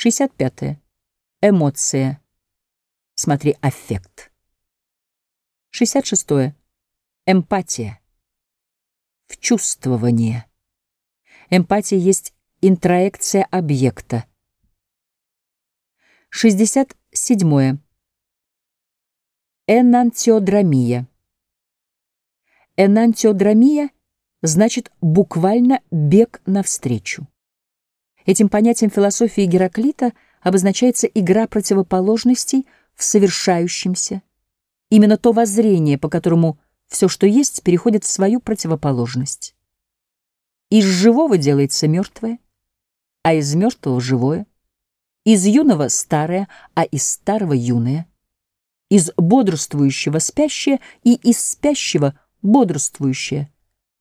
65. -е. Эмоция. Смотри, аффект. 66. -е. Эмпатия. Вчувствование. Эмпатия есть интроекция объекта. 67. -е. Энантиодрамия. Энантиодрамия значит буквально бег навстречу. Этим понятием философии Гераклита обозначается игра противоположностей в совершающемся, именно то воззрение, по которому все, что есть, переходит в свою противоположность. Из живого делается мертвое, а из мертвого — живое, из юного — старое, а из старого — юное, из бодрствующего — спящее и из спящего — бодрствующее.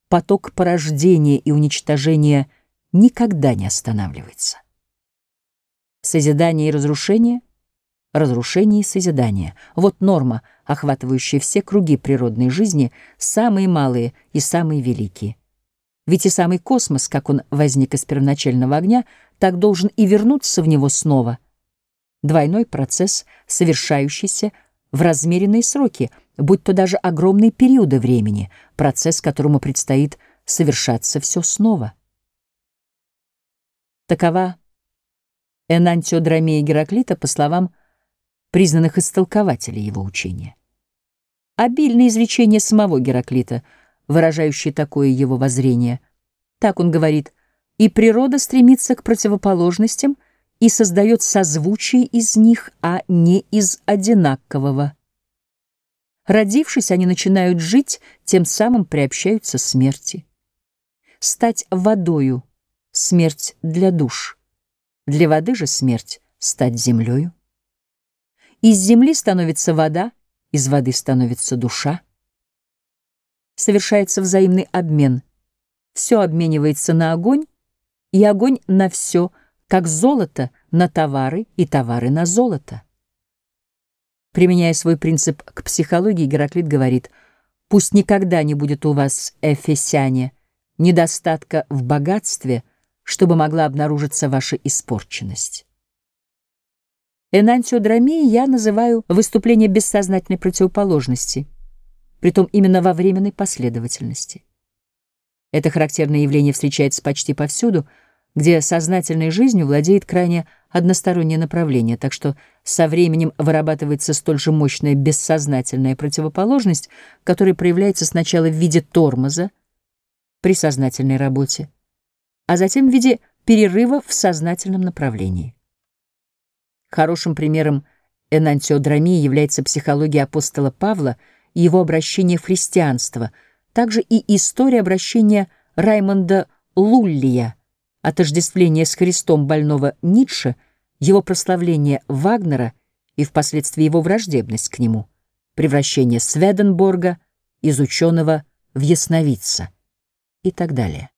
Поток порождения и уничтожения — никогда не останавливается. Созидание и разрушение, разрушение и созидание — вот норма, охватывающая все круги природной жизни, самые малые и самые великие. Ведь и самый космос, как он возник из первоначального огня, так должен и вернуться в него снова. Двойной процесс, совершающийся в размеренные сроки, будь то даже огромные периоды времени, процесс, которому предстоит совершаться все снова. Такова энантиодромия Гераклита, по словам признанных истолкователей его учения. Обильное изречение самого Гераклита, выражающее такое его воззрение. Так он говорит, «И природа стремится к противоположностям и создает созвучие из них, а не из одинакового. Родившись, они начинают жить, тем самым приобщаются смерти. Стать водою — смерть для душ. Для воды же смерть — стать землею. Из земли становится вода, из воды становится душа. Совершается взаимный обмен. Все обменивается на огонь, и огонь на все, как золото на товары и товары на золото. Применяя свой принцип к психологии, Гераклит говорит, «Пусть никогда не будет у вас, эфесяне, недостатка в богатстве — чтобы могла обнаружиться ваша испорченность. Энантиодромией я называю выступление бессознательной противоположности, притом именно во временной последовательности. Это характерное явление встречается почти повсюду, где сознательной жизнью владеет крайне одностороннее направление, так что со временем вырабатывается столь же мощная бессознательная противоположность, которая проявляется сначала в виде тормоза при сознательной работе, а затем в виде перерыва в сознательном направлении. Хорошим примером энантиодромии является психология апостола Павла и его обращение в христианство, также и история обращения Раймонда Луллия, отождествление с Христом больного Ницше, его прославление Вагнера и впоследствии его враждебность к нему, превращение Сведенборга из ученого в ясновидца и так далее.